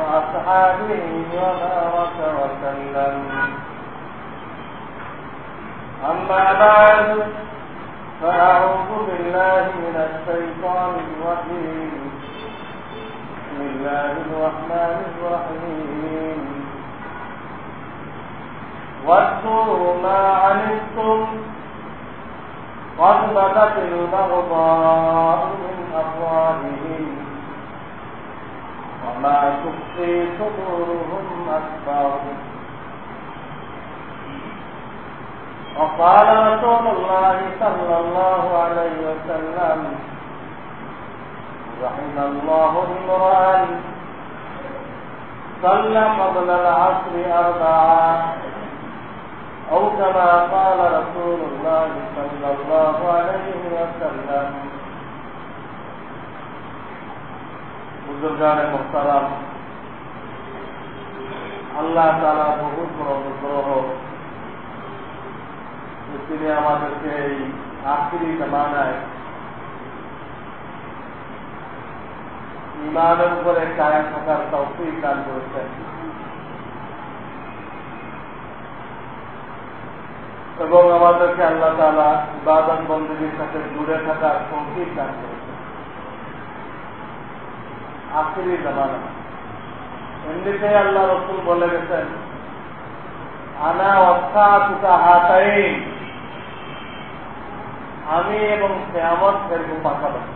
وأصحابه وبارك وسلم. أما بعد فأعوذ بالله من الشيطان الرجيم. بسم الله الرحمن الرحيم. واذكروا ما عنتم قد بدت البغضاء من أفواههم. وما تخفي صدورهم أكبر وقال رسول الله صلى الله عليه وسلم رحم الله امرأ صلى قبل العصر أربعا أو كما قال رسول الله صلى الله عليه وسلم বুজুর্গান মোহতারাম। আল্লাহ তালা বহু বড় অনুগ্রহ। তিনি আমাদেরকে এই আখিরি জামানায় ইমানের উপরে কায়েম থাকার তৌফিক দান করেছেন। এবং আমাদেরকে আল্লাহ তালা ইবাদত বন্দীর সাথে জুড়ে থাকার তৌফিক দান করেছেন। আখিরি জামানা। এমনিতেই আল্লাহ রসুল বলে গেছেন, আনা অর্থা তুকা হাতাই আমি এবং কেয়ামত এরকম পাশাপাশি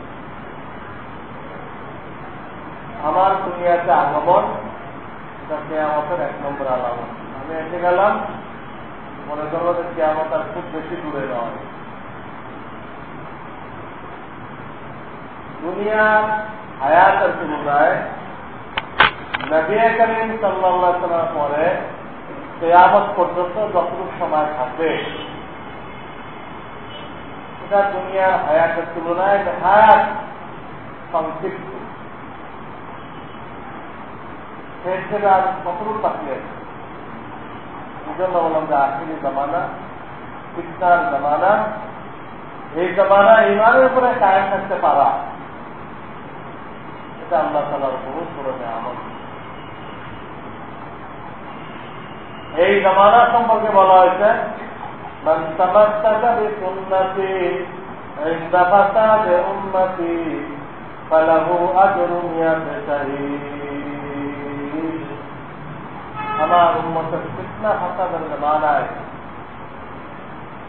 আমার দুনিয়াতে আগমন এটা কেয়ামতের এক নম্বর আলামত। আমি এসে গেলাম, মনে করব যে কেয়ামত আর খুব বেশি দূরে নয়। দুনিয়া হায়াতের তুলনায় নবী করিম সাল্লাহ পরে কেয়ামত পর্যন্ত যতটুকু সময় থাকবে এটা দুনিয়ার হায়াতের তুলনায় হায়াত সংক্ষিপ্ত। সে হিসেবে আর কতটুকু বাকি আছে? জন্য বললাম যে আখিরি জমানা, ফিতনার জমানা, এই জমানা ইমানের উপরে কায়েম থাকতে পারা। এটা আল্লাহ তালার বহু পুরনো আমল। এই জামানা সম্পর্কে বলা হয়েছে আমার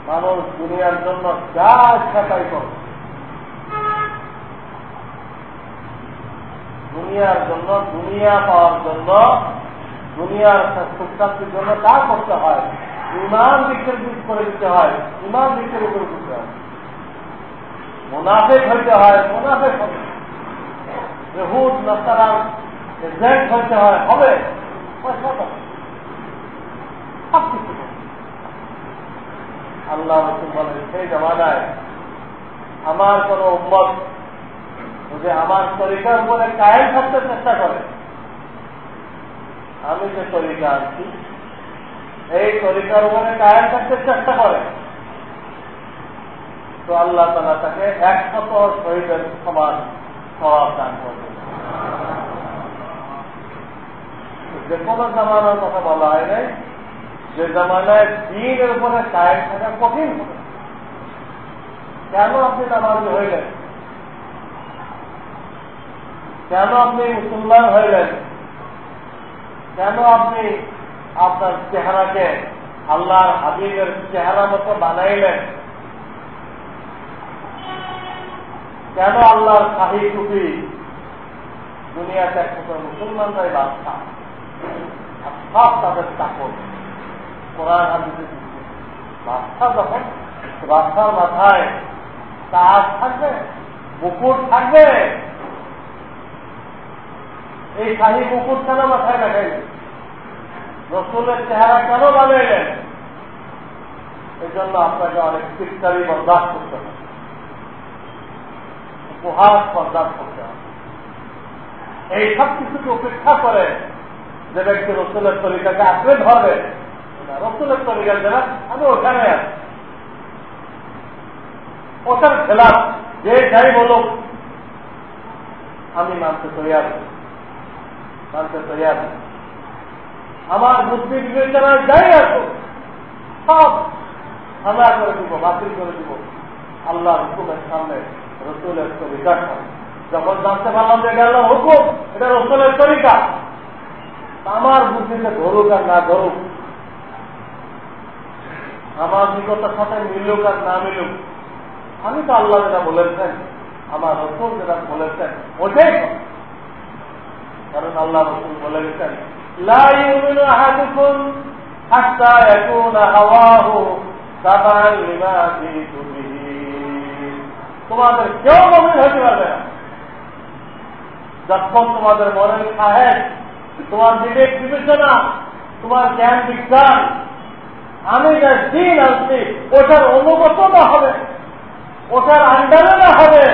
মানুষ দুনিয়ার জন্য যা ইচ্ছা তাই করবে। দুনিয়ার জন্য, দুনিয়া পাওয়ার জন্য, দুনিয়ার সুখ্যাতির জন্য তা করতে হয়, ইমান দিকের দিক করে দিতে হয়, ইমান দিকের উপরে দিতে হয়। মুনাফেক হইতে হয়, মুনাফেক হবে। হুদ নাস্তারাম এজেন্ট হইতে হয়, হবে। পয়সা পাবে। সব কিছু আল্লাহ রসুল বলেন সেই জমানায়, আমার কোন উম্মত যে আমার তরিকার উপরে কায়েম থাকতে চেষ্টা করে। আমি যে তরিকা আনছি এই তরিকার উপরে কায়েম থাকতে চেষ্টা করে। তো আল্লাহ তালা তাকে একশত শহীদের সমান স্বভাব দান করবে যে কোনো জামানার কথা বলা হয় নাই। যে জামানায় দিনের উপরে কায়েম থাকা কঠিন। কেন আপনি নামাজি হইলেন কেন আপনি মুসলমান হইলেন কেন আপনি আপনার চেহারাকে আল্লাহর হাবিবের চেহারা মতো বানাইলেন? কেন আল্লাহর শাহী টুপি দুনিয়াতে একমাত্র মুসলমানরাই আর সব তাদের চাকর। কোরআন, হাদিসে বাদশা যখন বাদশার মাথায় তাজ থাকবে মুকুট থাকবে এই শাহী মুকুট কেন মাথায় দেখাইলেন রসুলের চেহারা কেন বানাইলেন? এই জন্য আপনাকে অনেক শিক্ষারই বরদাস্ত করতে হবে। উপহাস বরদাস্ত করতে হবে। এই সব কিছুকে উপেক্ষা করে যে ব্যক্তি রসুলের তরিকাকে আঁকড়ে ধরবে রসুলের তরিকা যারা, আমি ওখানে আছি। ওটার খেলাফ যে যাই বলুক, আমি মানতে তৈরি মানতে তৈরি আমার বুদ্ধি বিবেচনায় যাই আসো সব আমরা করে দিব, বাতিল করে দিব। আল্লাহ হুকুমের সামনে রসুলের তরিকা যখন জানতে পারলাম যে এটা হুকুম, এটা রসুলের তরিকা আমার বুদ্ধিতে ধরুক আর না ধরুক, আমার বিগতের সাথে মিলুক আর না মিলুক, আমি তো আল্লাহ যেটা বলেছেন, আমার রসুল যেটা বলেছেন, ওটাই কারণ আল্লাহ রসুল বলে গেছেন তোমাদের কেউ মমিন হতে পারবে না। যখন তোমাদের মনে সাহেব তোমার বিবেক বিবেচনা, তোমার জ্ঞান বিজ্ঞান, আমি যা দিন আসছি, ওটার অনুগত না হবে, ওটার আন্ডারে না হবে।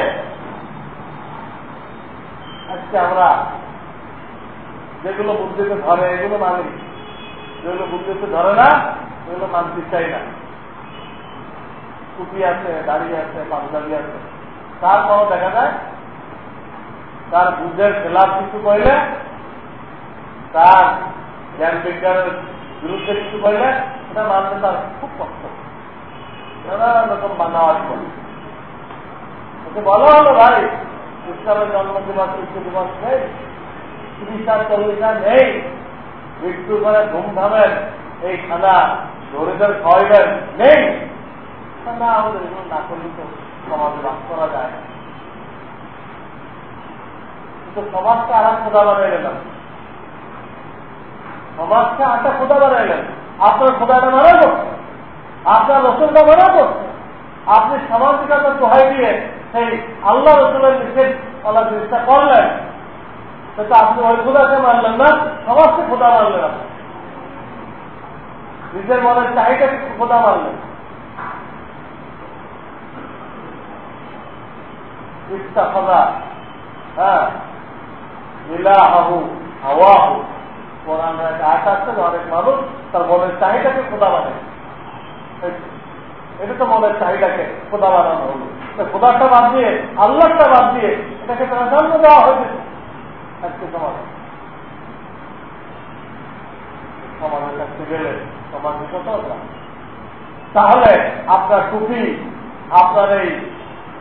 আজকে আমরা যেগুলো বুদ্ধিতে ধরে, এগুলো মানি। যেগুলো বুদ্ধিতে ধরে না এগুলো মানতে চাই না। টুপি আছে দাড়ি আছে, পাঞ্জাবি আছে। তারপরও দেখা যায়? তার বুদ্ধের খেলাফ কিছু করলে তার জ্ঞান বিজ্ঞানের বিরুদ্ধে কিছু করলে এটা মানতে তার খুব কষ্ট। নানান রকম বানাওয়াজ করে। ওকে বলা হলো ভাই ইসলামের জন্মদিবস শিশু দিবস নেই। চিকিৎসা চল্লিশা নেই মৃত্যু করে ধুমধামের এই খানা দরিদ্র খাওয়াইবেন নেই। না আমাদের এগুলো না করলে তো সমাজে বাস করা যায়। কিন্তু সমাজকে আর খোদা বানাই গেলাম সমাজকে আটটা খোদা বানাই গেলেন। আপনার খোদাটা মারা করছে আপনার রসুলটা মারা করছে আপনি সামাজিকতা দোহাই দিয়ে সেই আল্লাহ রসুলের নিষেধ বলার চেষ্টা করলেন। সেটা আপনি ওই খোদাকে মানলেন না খোদা মানলেন নিজের মনের খোদা মানলেন। হ্যাঁ যে অনেক মানুষ তার মনের চাহিদাকে খোদা বানায় এটা তো মনের চাহিদাকে খোদা বানানো হলো। খোদাটা বাদ দিয়ে, আল্লাহটা বাদ দিয়ে এটাকে প্রাধান্য দেওয়া হয়েছে। আজকে সমাজ সমাজের কাছে গেলে সমাজ তাহলে আপনার টুপি আপনার এই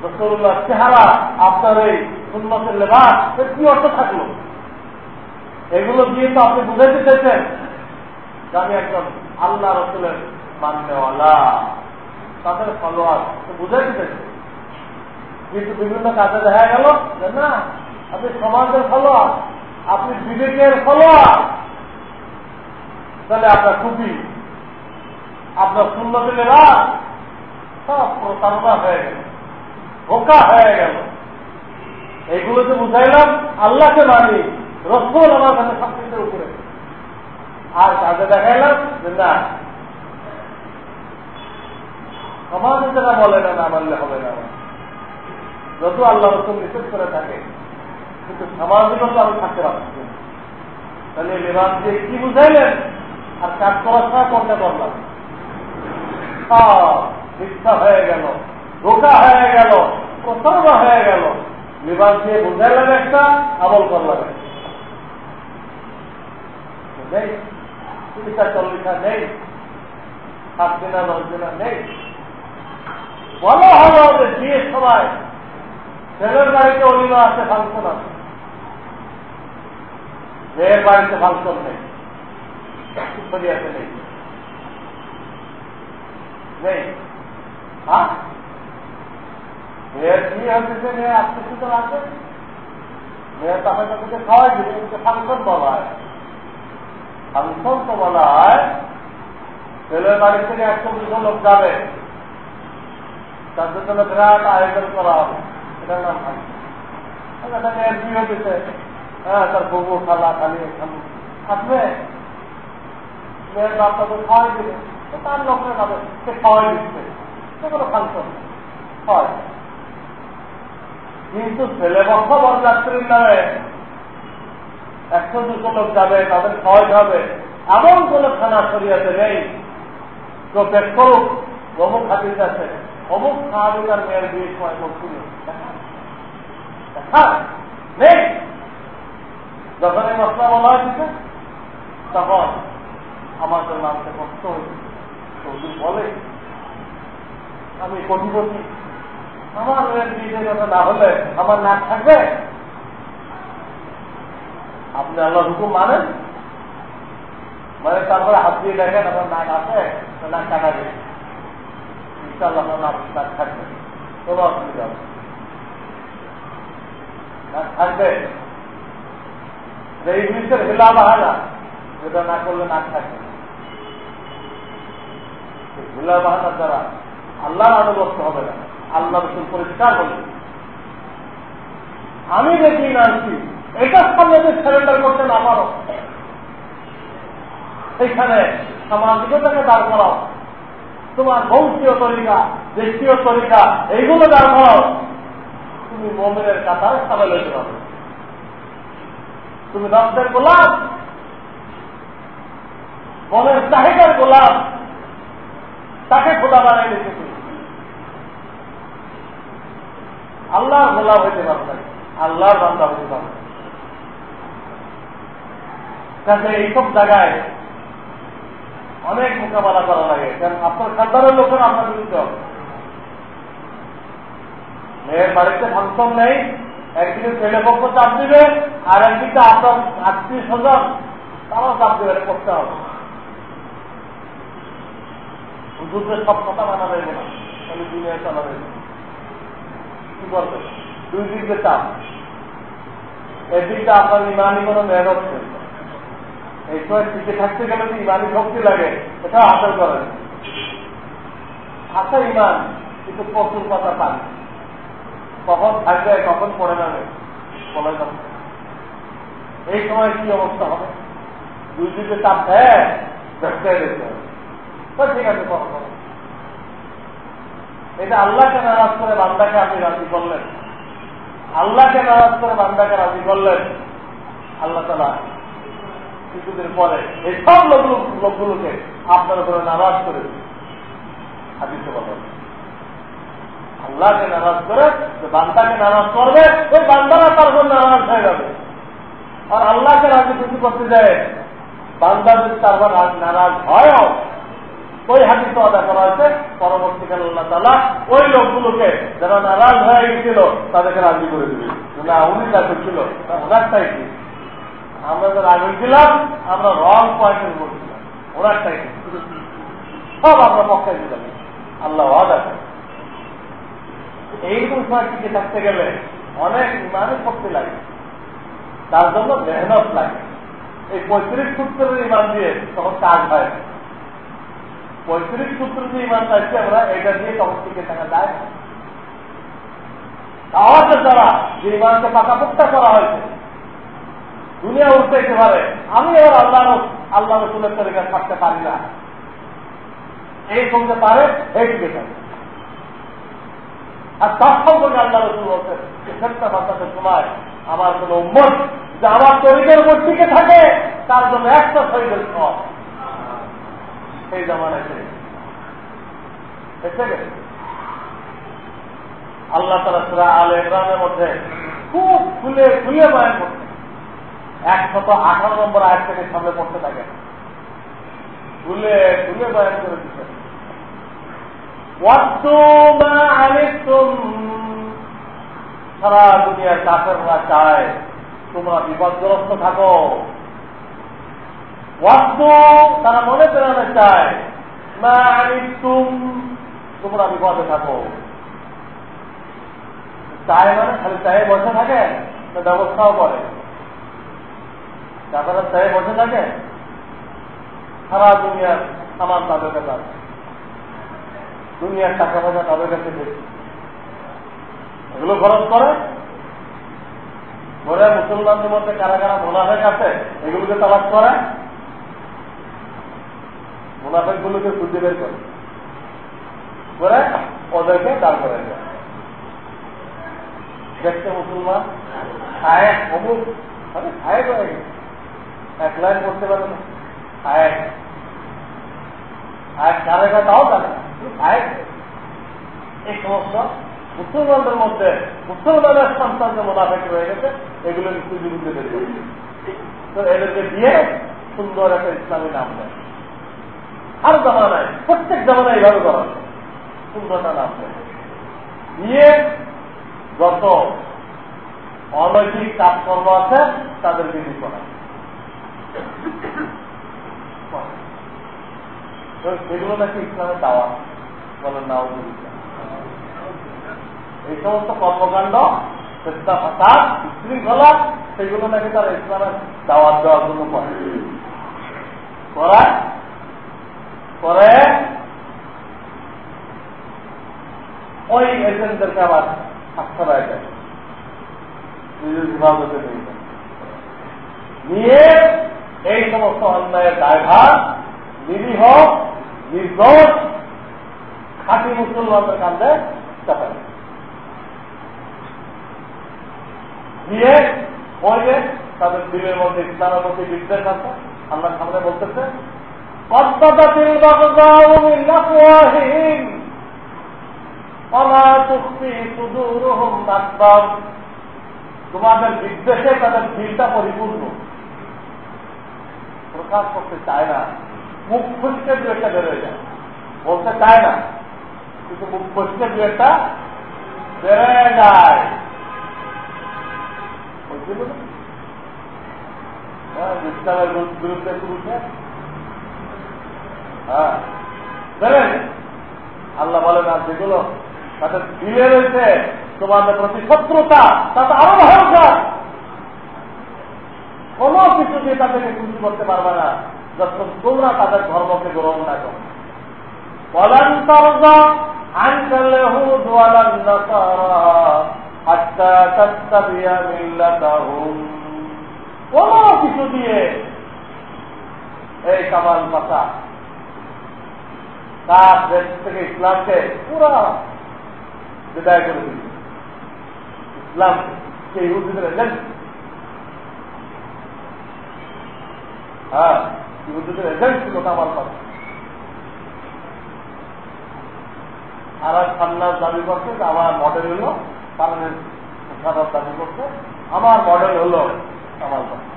রসুল্লাহ চেহারা, আপনার এই সুন্নতের লেবাস কি অর্থ থাকল? এগুলো দিয়ে তো আপনি বুঝাইতে চাইছেন। যে আমি একজন আল্লাহ রসুলের মান্যওয়ালা। তাদের ফলোয়ার বুঝাইতে চাইছেন। কিন্তু বিভিন্ন কাজে দেখা গেল না আপনি সমাজের ফলোয়ার, আপনি বিবেকের ফলোয়ার। তাহলে আপনার টুপি আপনার সুন্নতি লেবাস সব প্রতারণা হয়ে গেল, ধোকা হয়ে গেল। এইগুলো যে বুঝাইলাম, আল্লাহকে মানি, রসল আমার কাছে সবকিছুর উপরে। আর কাজে দেখাইলাম যে না, সমাজে যেটা বলে না না মানলে হবে না। যত আল্লাহ রসুল নিষেধ করে থাকে কিন্তু সামাজিকতা আমি থাকতে পারছি তাহলে লেবাস দিয়ে কি বুঝাইলেন? আর কাজ করার সময় কোনটা করলাম মিথ্যা হয়ে গেল, ধোকা হয়ে গেল, প্রতারণা হয়ে গেল। লেবাস দিয়ে বুঝাইলাম একটা, আমল করলাম নেই। চিকিৎসা চল্লিশা নেই। সাত দিনা, দশ দিনা নেই। বলা হলো যে বিয়ের সময় ছেলের বাড়িতে অলিমা আছে ফাংশন আছে মেয়ের বাড়িতে ফাংশন নেই। শরিয়াতে নেই। নেই? হ্যাঁ? আছে তো বলা হয় ছেলের বাড়ি থেকে একশো দুশো লোক যাবে। তাদের জন্য বিরাট আয়োজন করা হবে। এটার নাম ফাংশন মেয়ের বিয়ে দিতে হ্যাঁ তার বউ খালা খালি তাদের খাওয়াই দিবে। তার লোকের যাবে সে খাওয়াই দিচ্ছে। সেগুলো ফাংশন হয়। কিন্তু ছেলে পক্ষ বরযাত্রীর নামে একশো দুশো লোক যাবে, তাদের খাওয়াই হবে এমন কোন খানা সরিয়াতে নেই। তো পেট করুক, অমুক হাতির কাছে অমুক সাহাবিকার মেয়ের বিয়ের সময় করছিল নেই। যখন এই মশলা বলা হয়েছে তখন আমাদের নামতে কষ্ট হয়েছে বলে আমি কোটিপতি আমার বিয়ের কথা না হলে আমার নাক থাকবে আপনি আল্লাহ হুকুম মানেন মানে তারপরে হাত দিয়ে দেখেন আমার নাক আছে নাক কাটা দেবে ইনশাল্লাহ আপনার নাক নাক থাকবে কোনো অসুবিধা হবে নাক থাকবে যে ইংলিশের হিলা বাহানা যেটা না করলে নাক থাকবে হিলা দ্বারা আল্লাহর হবে না, আল্লাহ পরিষ্কার আমি যে দিন আনছি সামনে সারেন্ডার না সেইখানে সামাজিকতাকে দাঁড় করাও। তোমার বংশীয় তরিকা, দেশীয় তরিকা, এইগুলো দাঁড় করাও। তুমি মোমেনের কাতার সামনে পারো। তুমি রক্তের গোলাপ মনের চাহিদার গোলাপ তাকে খোদা বানাই দিতে তুমি আল্লাহর গোলাপ হইতে পারবে আল্লাহর বান্দা হইতে পারবে কাজে এইসব জায়গায় অনেক মোকাবেলা করা লাগে। কারণ আপনার খাদ্দারের লোকের আপনার বিরুদ্ধে হবে। মেয়ের বাড়িতে ফাংশন নেই। একদিকে ছেলে পক্ষ চাপ দিবে। আর একদিকে আত্মীয় স্বজন তারাও চাপ দেবে করতে হবে। হুজুরদের সব কথা মানা যাবে না তাহলে দুনিয়া চালা যাবে কি করবে দুই দিকে চাপ। এদিকে আপনার ইমানি কোনো মেহনত নেই। এই সময় টিকে থাকতে গেলে যে ইমানি শক্তি লাগে এটা হাসল করেন। আশা ইমান, কিন্তু প্রচুর কথা পান। কখন থাকবে, কখন পড়ে যাবে বলে যাবে এই সময় কি অবস্থা হবে? দুই দিকে দেয় ব্যবসায় দেখতে হবে ঠিক আছে এটা আল্লাহকে নারাজ করে বান্দাকে আপনি রাজি করলেন। আল্লাহকে নারাজ করে বান্দাকে রাজি করলেন আল্লাহ তালা কিছুদিন পরে এই সব লোকগুলোকে আপনার উপরে নারাজ করে হাদিস কথা আল্লাহকে নারাজ করে বান্দাকে নারাজ করবে, ওই বান্দারা তার উপর নারাজ হয়ে যাবে। আর আল্লাহকে রাজি খুশি করতে যায় বান্দা যদি তারপর নারাজ হয় ওই হাদিস আদা করা হয়েছে। পরবর্তীকালে আল্লাহ তালা ওই লোকগুলোকে যারা নারাজ হয়ে গেছিল তাদেরকে রাজি করে দিবে। না, উনি যা করছিল ওনারটাই কি আমরা যারা আগে ছিলাম আমরা রং পয়েন্টের বলছিলাম ওনারটাই সব আমরা পক্ষে দিলাম আল্লাহ ওয়াদা এইরকম সময় টিকে থাকতে গেলে অনেক ইমানের শক্তি লাগে। তার জন্য মেহনত লাগে। এই পঁয়ত্রিশ সূত্রের ইমান দিয়ে তখন কাজ হয়। পঁয়ত্রিশ সূত্র যে ইমান চাইছি আমরা এটা দিয়ে তখন টিকে থাকা যায়। আওয়াজের দ্বারা যে ইমানকে পাকাপোক্তা করা হয়েছে, দুনিয়া উঠতে পারে আমি এবার আল্লাহ আল্লাহ রসুলের তরিকা থাকতে পারি না। এই কমতে পারে, এই টিকে থাকে আর তার সম্পর্কে আল্লাহ রসুল বলছেন সময় আমার কোন উম্মত যে আমার তরিকের টিকে থাকে, তার জন্য একটা শরীরের সব সেই জামানায় আল্লাহ তালা সুরা আল ইমরানের মধ্যে খুব খুলে খুলে বয়ান করছে। একশত আঠারো নম্বর আয় থেকে সামনে পড়তে থাকে। খুলে খুলে বয়ান করে দিচ্ছে। সারা দুনিয়ার কাফেররা চায়, তোমরা বিপদগ্রস্ত থাকো। ওয়াস্তু তারা মনে ফেরানো চায় না আমি তুম তোমরা বিপদে থাকো। চায় মানে খালি চায়ে বসে থাকে না ব্যবস্থাও করে? যারা চায়ে বসে থাকে? সারা দুনিয়ার সামান তাদের কাছে দুনিয়ার টাকা পয়সা তাদের কাছে বেশি এগুলো খরচ করে? ঘরে মুসলমানদের মধ্যে কারা কারা মোনাফেক আছে, এগুলোকে তালাশ করে? মুনাফেক গুলোকে খুঁজে বের করে। করে ওদেরকে দাঁড় করে দেয়। দেখতে মুসলমান করে এক লাইন করতে পারে না। খায় আর কারে তাও জানে এই সমস্ত মুসলমানদের মধ্যে মুসলমানের সন্তান যে মোনাফেক রয়ে গেছে এগুলো খুঁজে বের করছে তো এদেরকে দিয়ে সুন্দর একটা ইসলামী নাম দেয়। আর জামানায়, প্রত্যেক জামানায় এইভাবে করা সুন্দরটা নাম দেয়। দিয়ে যত অনৈতিক কাজকর্ম আছে তাদের বিধি করা সেগুলো নাকি ইসলামের দাওয়া বলেন না এই সমস্ত কর্মকাণ্ড চেষ্টা ফাঁসাদ বিশৃঙ্খলা সেগুলো নাকি তারা ইসলামের দাওয়াত দেওয়ার জন্য করে। করে ওই এজেন্টদেরকে আবার আস্থা দেয় নিজের নিয়ে এই সমস্ত অন্যায়ের দায়ভার, নিরীহ, নির্দোষ, খাঁটি মুসলমানদের কান্দে চাপায়। দিয়ে যে তাদের দিলের মধ্যে ইসলামের মধ্যে বিদ্বেষ আছে। আল্লাহ সামনে বলতেছে তোমাদের বিদ্বেষে তাদের দিলটা পরিপূর্ণ। প্রকাশ করতে চায় না। মুখ ফুসকে দু একটা বেরোয় যায়। বলতে চায় না, কিন্তু মুখ ফুসকে দু একটা বেরোয় যায়। দেবে আল্লাহ বলে না যেগুলো তাদের দিলে রয়েছে, তোমাদের প্রতি শত্রুতা তাতে আরও ভরসা কোন কিছু দিয়ে তাদেরকে খুশি করতে পারবে না। যখন তোমরা তাদের ধর্মকে গ্রহণ না করো। বলেন আনকালে হুদ ওয়ালান কোন কিছু দিয়ে এই কামাল পাতা তার দেশ থেকে ইসলামকে পুরা বিদায় করে দিল। ইসলাম কে ইহুদিদের এজেন্ট হ্যাঁ ইহুদিদের এজেন্ট ছিল কামাল পাতা আর এক দাবি করছে আমার মডেল হলো দাবি করছে। আমার মডেল হলো পাতা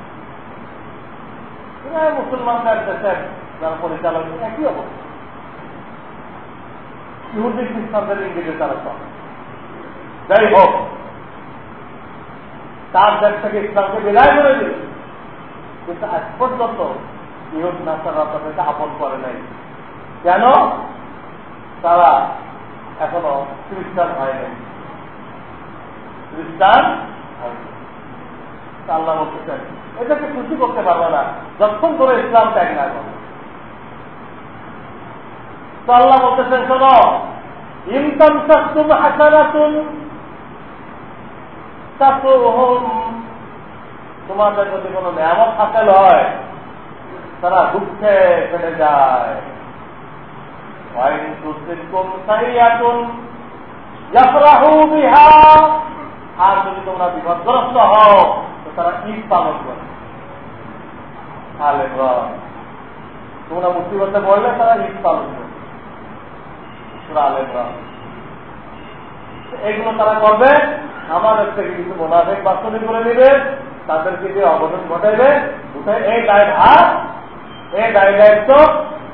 মুসলমানদের দেশের যারা পরিচালক একই অবস্থা? ইহুদি খ্রিস্টানদের ইংরেজি তারা সব যাই হোক, তার দেশ থেকে ইসলামকে বিদায় করে দিল। কিন্তু আজ পর্যন্ত ইহুদ নাস্তারা তাদেরকে আপন করে নাই। কেন? তারা এখনও খ্রিস্টান হয় নাই। খ্রিস্টান আল্লাহ এটাকে খুশি করতে পারবে না। যখন করে ইসলাম ত্যাগ না আল্লাহ বলতেছেন শোনো ইনকাম তোমাদের যদি কোনো নিয়ামত হাসেল হয়, তারা দুঃখে ফেলে যায়। আর যদি তোমরা বিপদগ্রস্ত হও, তো তারা ঈদ পালন করে তোমরা মুক্তিবদ্ধ বললে তারা ঈদ পালন করে এইগুলো তারা করবে আমাদের থেকে কিছু মোনাফেক বাস্তবিক করে দিবে, তাদেরকে যে অবদান ঘটাইবে এই দায় ভার, এই দায় দায়িত্ব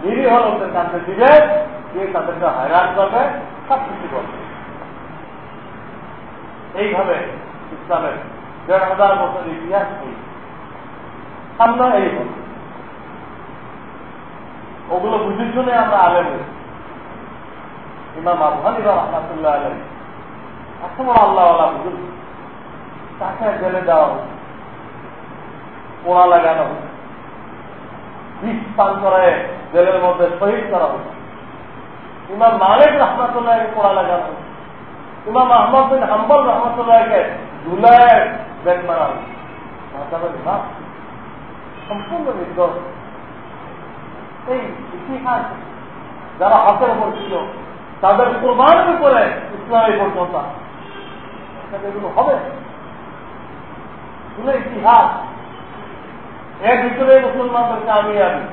নিরীহ লোকদের কাছে দিবে দিয়ে তাদেরকে হয়রান করবে সব কিছু করবে। এইভাবে ইসলামের দেড় হাজার বছর ইতিহাস নেই। সামনে এই ওগুলো বুঝি শুনে আমরা আলেম ইমাম আবহানি বা রহমাতুল্লাহ আলম বড় আল্লাহ আল্লাহ বুঝুন। তাকে জেলে দেওয়া হচ্ছে পোড়া লাগানো হচ্ছে বিষ পান করায় জেলের মধ্যে শহীদ করা হচ্ছে ইমাম মালিক রহমাতুল্লাহকে পোড়া লাগানো হচ্ছে ইমাম আহমদ বিন হাম্বল রহমতুল্লাহকে জুলাইয়ের বেদ মারা হচ্ছে সম্পূর্ণ নির্দোষ। এই ইতিহাস যারা হাতের উপর ছিল তাদের কোরবানির উপরে ইসলামী পর্যন্ত। এগুলো হবে। এগুলো ইতিহাস। এর ভিতরে মুসলমানদের কামিয়াবি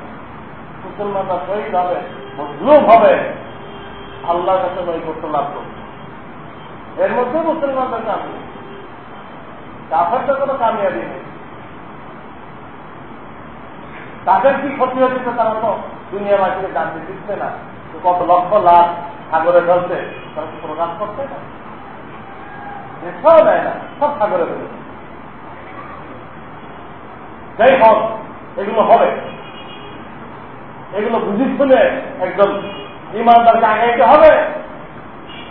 মুসলমানরা শহীদ হবে, মজলুম হবে। আল্লাহর কাছে নৈকট্য লাভ করবে এর মধ্যে মুসলমানদের কামিয়াবি কাফেরদের কোনো কামিয়াবি নেই। তাদের কি ক্ষতি হচ্ছে তারা তো দুনিয়াবাসীকে জানতে দিচ্ছে না। কত লক্ষ লাখ সাগরে ঢলছে তারা কি প্রকাশ করছে না? দেশও দেয় না, সব সাগরে ফেলেছে। যাই হোক, এগুলো হবে। এগুলো বুঝি শুনে একদম ইমানদারকে আগাইতে হবে।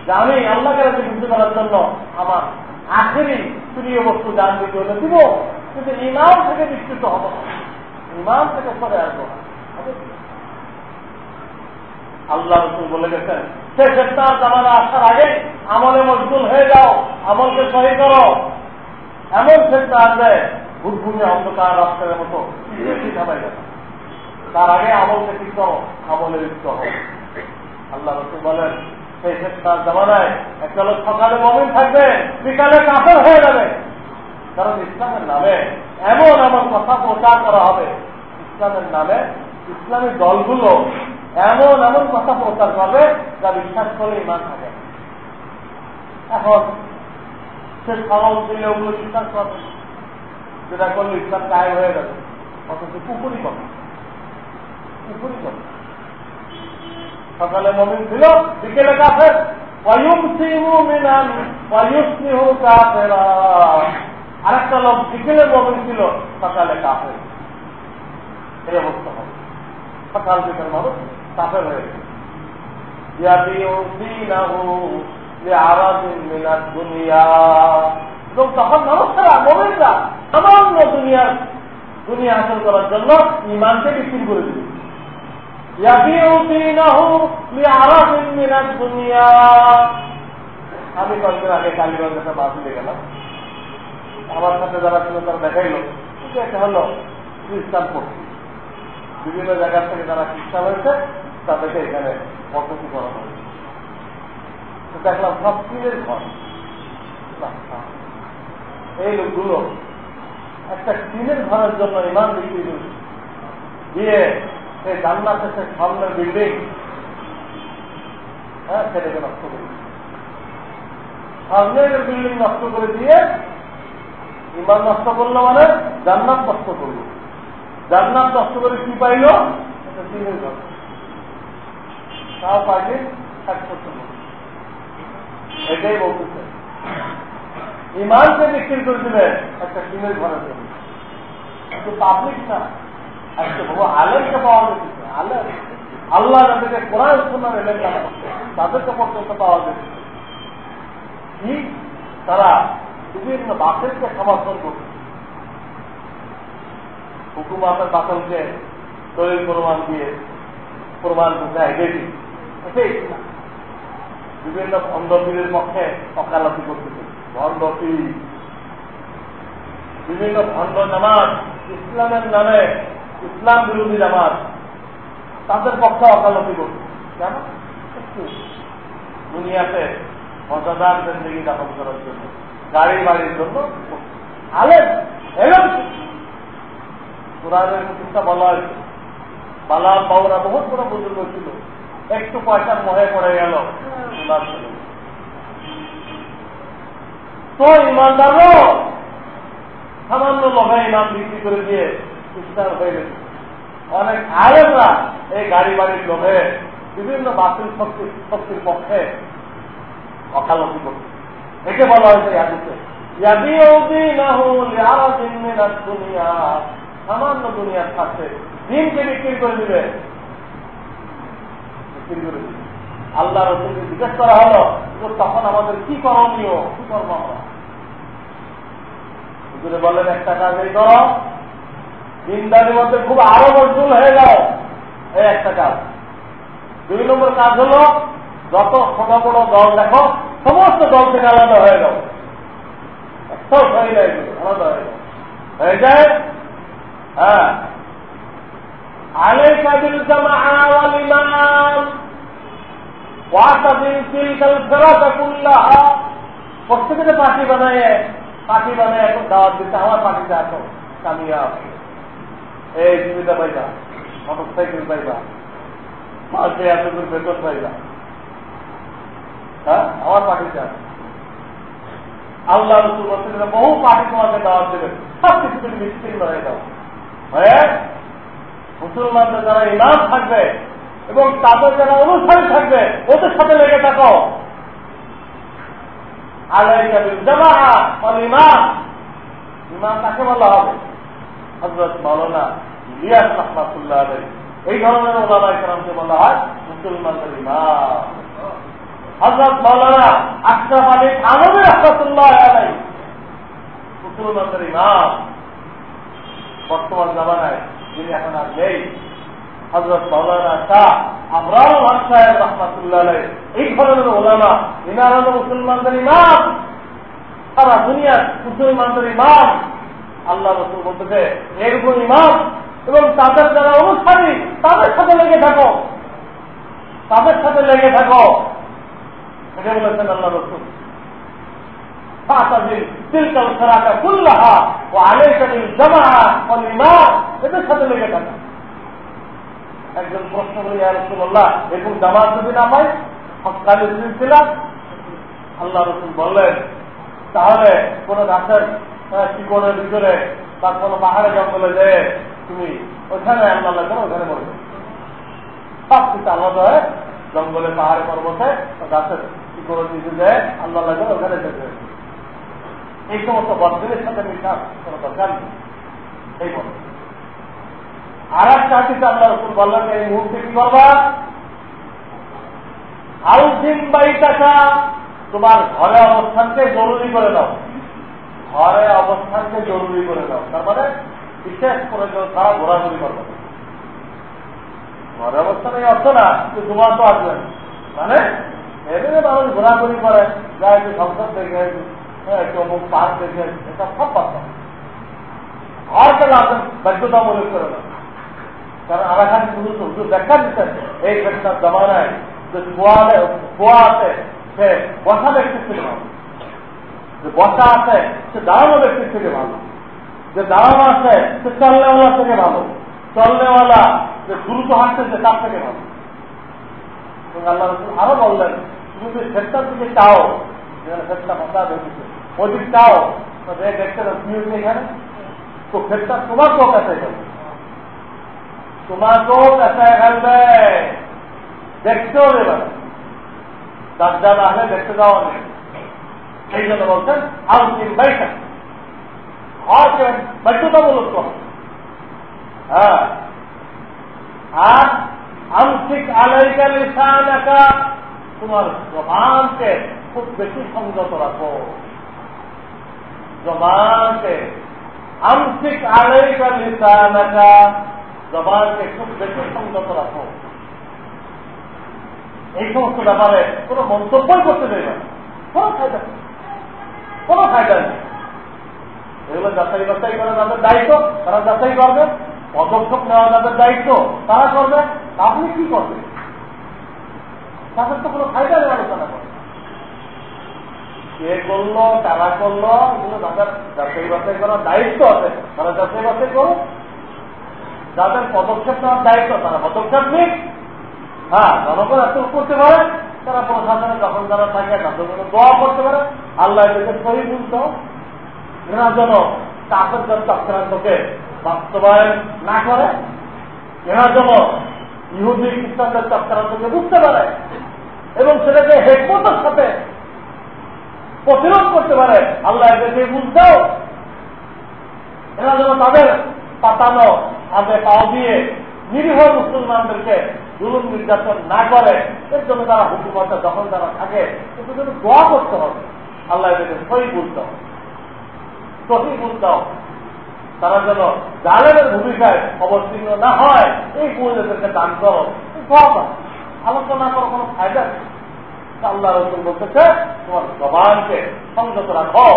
যে আমি আল্লাহকে রাজি বুঝতে করার জন্য আমার আখেরি প্রিয় বস্তু জান দিতে হলে দিব, কিন্তু ইমাম থেকে বিস্তৃত হব ইমাম থেকে সরে আসব না। আল্লাহ রসুল বলে গেছেন, সে ফেরতার জামানা আসার আগে আমলে মজগুল হয়ে যাও, আমলকে সহি করো। এমন ফেরতা আসবে ভুটভুমে অন্ধকার রাস্তার মতো তার আগে আমলকে ঠিক করো, আমলে লিপ্ত হো আল্লাহ রসুল বলেন সেই জামানায় একটা লোক সকালে মমিন থাকবে, বিকালে কাফের হয়ে যাবে। কারণ ইসলামের নামে এমন এমন কথা প্রচার করা হবে। ইসলামের নামে ইসলামী দলগুলো এমন এমন কথা প্রচার করবে যা বিশ্বাস করলে ইমান থাকে। এখন সে সরল দিলে ওগুলো বিশ্বাস করবে। যেটা করলে ইসলাম কায় হয়ে যাবে। অথচ পুকুরি কথা পুকুরি কথা সকালে মমিন ছিল, বিকেলে কাফের। আরেকটা লোক বিকেলে মমিন ছিল, সকালে কাফের। সকাল বিকেল মানুষ কাফের হয়ে গেছে। তখন দুনিয়ার দুনিয়া হাসিল করার জন্য ইমানকে বিক্রি করে দিল আমি কয়েকদিন আগে কালীগঞ্জ একটা বাসিলে গেলাম। আমার সাথে যারা ছিল তারা দেখাইল। কিন্তু এটা হলো খ্রিস্টান পড়ছি বিভিন্ন জায়গা থেকে যারা খ্রিস্টান হয়েছে, তাদেরকে এখানে পদ্ধতি করা হয়েছে। দেখলাম সব টিনের ঘর। এই লোকগুলো একটা টিনের ঘরের জন্য ইমান বিক্রি দিয়ে সেই জান্নাতের সে সামনের বিল্ডিং হ্যাঁ সেটাকে নষ্ট করে সামনের বিল্ডিং নষ্ট করে দিয়ে ইমান নষ্ট করল মানে জান্নাত নষ্ট করল। জান্নাত নষ্ট করে কি পাইল? টিনের ঘর তাও পাইলে এটাই বলতেছে। ইমানকে বিক্রি করে দিবে একটা ঘরের জন্য। কিন্তু পাবলিক না। আজকে পাওয়া আলেম, আল্লাহ যাদেরকে কোরআন না তাদেরকে পর্যন্ত পাওয়া যেতেছে কি? তারা বিভিন্ন বাতিলকে সমর্থন করছে। হুকুমাতের বাতিলকে দলিল প্রমাণ দিয়ে, প্রমাণ বুঝায় দেবী বিভিন্ন পক্ষে অকালতি করতেছে। বিভিন্ন ভণ্ড জামাত ইসলামের নামে ইসলাম বিরোধী জামাত, তাদের পক্ষে অকালতি করছে কেন? দুনিয়াতে মজাদার জিন্দগি যাপন করার জন্য, গাড়ি বাড়ির জন্য আলেন একটু পয়সার মহে পড়ে গেল তো ইমানদারও সামান্য লোভে ইমাম বিক্রি করে দিয়ে ইস্তার হয়ে গেছে। অনেক আলেমরা এই গাড়ি বাড়ির লোভে বিভিন্ন বাতিল শক্তির শক্তির পক্ষে অকালতি করছে। একে বলা হয়েছে ইয়াদিতে সামান্য দুনিয়ার সাথে দিনকে বিক্রি করে দিবে? আল্লাহ রসুলকে জিজ্ঞেস করা হলো তখন আমাদের কি করণীয়? কি করব আমরা? বলেন একটা কাজ এই করো দিনদারির মধ্যে খুব আরো মজবুল হয়ে যাও এই একটা কাজ দুই নম্বর কাজ হলো যত ছোট বড় দল দেখো সমস্ত দল থেকে আলাদা হয়ে যাও একটাও হয়ে যায় আলাদা হয়ে যাও হয়ে যায় হ্যাঁ عليك بالجماعة والإمام واعتزل تلك الفرق كلها প্রত্যেকে পার্টি বানায় পার্টি বানায় এখন দাওয়াত দিতে আমার পার্টিতে আসো কামিয়াব এই পাইবা মোটর সাইকেল পাইবা মাসে এত দূর বেতন পাইবা। হ্যাঁ? আমার পার্টিতে আসো আল্লাহ রসুল বলছিলেন বহু পার্টি তোমাকে দাওয়াত দেবে সব কিছু তুমি বিচ্ছিন্ন হয়ে যাও। হয়ে মুসলমানদের যারা ইমাম থাকবে এবং তাদের যারা অনুসারী থাকবে, ওদের সাথে লেগে থাকো। ইমাম। ইমাম কাকে বলা হবে? হজরত মৌলানা ইলিয়াস রহমাতুল্লাহ এই ধরনের ওলামা ইসলামকে বলা হয় মুসলমানদের মুসলমানদের ইমাম। এই ধরনের ওলামা ইনারা মুসলমানদের ইমাম। সারা দুনিয়ার মুসলমানদের ইমাম। আল্লাহ রসুল বলতেছে এরকম ইমাম এবং তাদের যারা অনুসারী, তাদের সাথে লেগে থাকো। তাদের সাথে লেগে থাকো। আল্লাহ রসুল বললেন, তাহলে কোন গাছের শিকড়ের ভিতরে তার কোনো পাহাড়ে জঙ্গলে যেয়ে তুমি ওখানে আল্লাহ লাগবে ওখানে সব কিছু আলাদা হয় জঙ্গলে পাহাড়ে পর্বতে গাছের শিকড়ের ভিতরে যে আল্লাহ লাগবে ওখানে যেতে এই সমস্ত বদলের সাথে মিশার কোন দরকার নেই। এই বল। আর একটা হাতিতে আল্লাহ রসুল বললেন, এই মুহূর্তে কি করবা? আউজিম বাই টাকা তোমার ঘরে অবস্থানকে জরুরি করে দাও। ঘরে অবস্থানকে জরুরি করে দাও। তার মানে বিশেষ করে তারা ঘোরাঘুরি করবে ঘরে অবস্থান এই অর্থ না তোমার তো আসবেন মানে? এমনি মানুষ ঘোরাঘুরি করে, যা একটু সংসদ দেখে একটু অমুক পার্ক দেখে এটা সব পারতাম ঘর চলে আসেন বাধ্যতামূলক করে না। কারণ আমার এখানে শুধু শুধু দেখা দিচ্ছেন এই ঘটনার জমানায় যে কুয়া আছে সে বসা ব্যক্তির থেকে ভালো যে বসা আছে, সে দাঁড়ানো ব্যক্তির থেকে ভালো যে দাঁড়ানো আছে, সে চলনেওয়ালা থেকে ভালো। চলনেওয়ালা যে দ্রুত হাঁটতেছে তার থেকে ভালো। আল্লাহ রসুল আরও বললেন, তুমি যদি সেটার দিকে চাও সেটটা বসা দেখেছে ওদিক চাও যে দেখতে রসমি এখানে। তো ক্ষেতটা তোমাকেও কাছে যাবে তোমাকেও কাছে ফেলবে দেখতেও দেবে যার আসলে দেখতে যাওয়া নেই। সেই জন্য বলছেন আর তিন ঘরকে বাধ্যতামূলক হ্যাঁ আর আংশিক আলাইকা লিসান একা তোমার জবানকে খুব বেশি সংযত রাখো জবানকে আংশিক আলাইকা লিসান একা জবানকে খুব বেশি সংযত রাখো এই সমস্ত ব্যাপারে কোন মন্তব্যই করতে দেবে না কোন ফায়দা কোন ফায়দা নেই এগুলো যাচাই বাছাই করা তাদের দায়িত্ব, তারা যাচাই করবে, পদক্ষেপ নেওয়া তাদের দায়িত্ব, তারা করবে আপনি কি করবেন? তাদের তো কোনো ফায়দা নেই আলোচনা করে কে করল তারা করল, এগুলো তাদের যাচাই বাছাই করার দায়িত্ব আছে, তারা যাচাই বাছাই করো যাদের পদক্ষেপ নেওয়ার দায়িত্ব, তারা পদক্ষেপ নিক। হ্যাঁ জনগণ এত করতে পারে, তারা প্রশাসনে যখন যারা থাকে, তাদের জন্য দোয়া করতে পারে। আল্লাহ এদেরকে সহি বুঝতো এরা যেন কাপের চক্রান্তকে বাস্তবায়ন না করে এরা যেন ইহুদি, খ্রিস্টানদের চক্রান্তকে বুঝতে পারে। এবং সেটাকে হেকমতের সাথে প্রতিরোধ করতে পারে। আল্লাহ এদেরকে বুঝতেও এরা যেন তাদের পাতানো হাতে পাও দিয়ে নিরীহ মুসলমানদেরকে জুলুম নির্যাতন না করে, এর জন্য তারা হুকুমতে যখন তারা থাকে কিন্তু দোয়া করতে হবে। আল্লাহ এদেরকে সহি বুঝতে হবে। বুঝতে হবে তারা যেন জালেমের ভূমিকায় অবতীর্ণ না হয়, এই গুণদেরকে দান করো। আলোচনা করার কোনো ফায়দা আল্লাহ রসুল বলতেছে, তোমার জবানকে সংযত রাখো।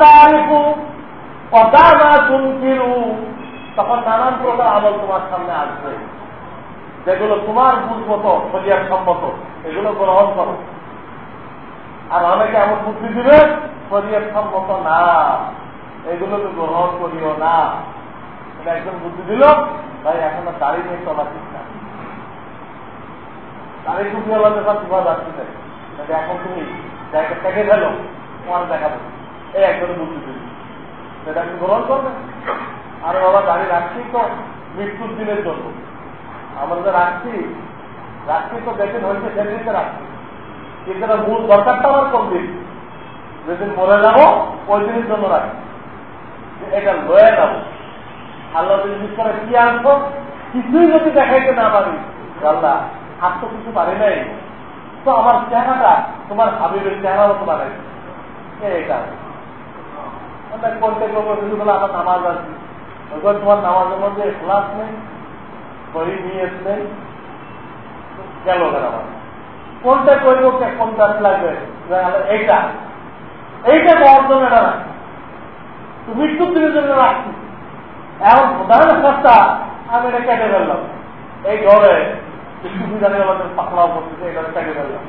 তারিফু অদানা তুমকিরু তখন নানান প্রকার আমল তোমার সামনে আসবে। যেগুলো তোমার বুঝমত সম্মত, এগুলো গ্রহণ করো। আর অনেকে এমন বুদ্ধি দিবে শরীর সম্মত না। এগুলো তো গ্রহণ করিও না। একজন বুদ্ধি দিল ভাই এখন দাড়ি নিয়ে চলা ঠিক না। দাড়ি টুপি হলো দেখা তোমার যাচ্ছে এখন তুমি থেকে গেল তোমার দেখাবো। এই একজন বুদ্ধি দিল। সেটা তুমি গ্রহণ করবে। আরে বাবা, দাড়ি রাখছি তো মৃত্যুর দিনের জন্য। আমরা তো রাখছি। রাখছি তো দেখেন হয়েছে সেদিনকে রাখছি। কিন্তু মূল দরকারটা আমার কোন দিন? যেদিন মরে যাব ওই দিনের জন্য রাখি এটা লয়ে যাব। আল্লাহ জিজ্ঞেস করে কি আনব, কিছুই যদি দেখাইতে না পারি আল্লাহ, হাত তো কিছু পারি নাই। তো আমার চেহারাটা, তোমার হাবিবের চেহারা মতো বানাই এটা। কোনটা করব বলে আমার নামাজ আছে। ওইবার তোমার নামাজের মধ্যে ক্লাস নেই শরীর নিয়ে নেই। গেল কেন আমার কোনটা করব কোনটা লাগবে? এইটা। এইটা অর্জন এটা না মৃত্যুর দিনের জন্য রাখছি। এখন প্রধান কাজটা আমি এটা কেটে ফেললাম। এই ঘরে আমাদের পাকড়াও করতেছে, এটা কেটে ফেললাম।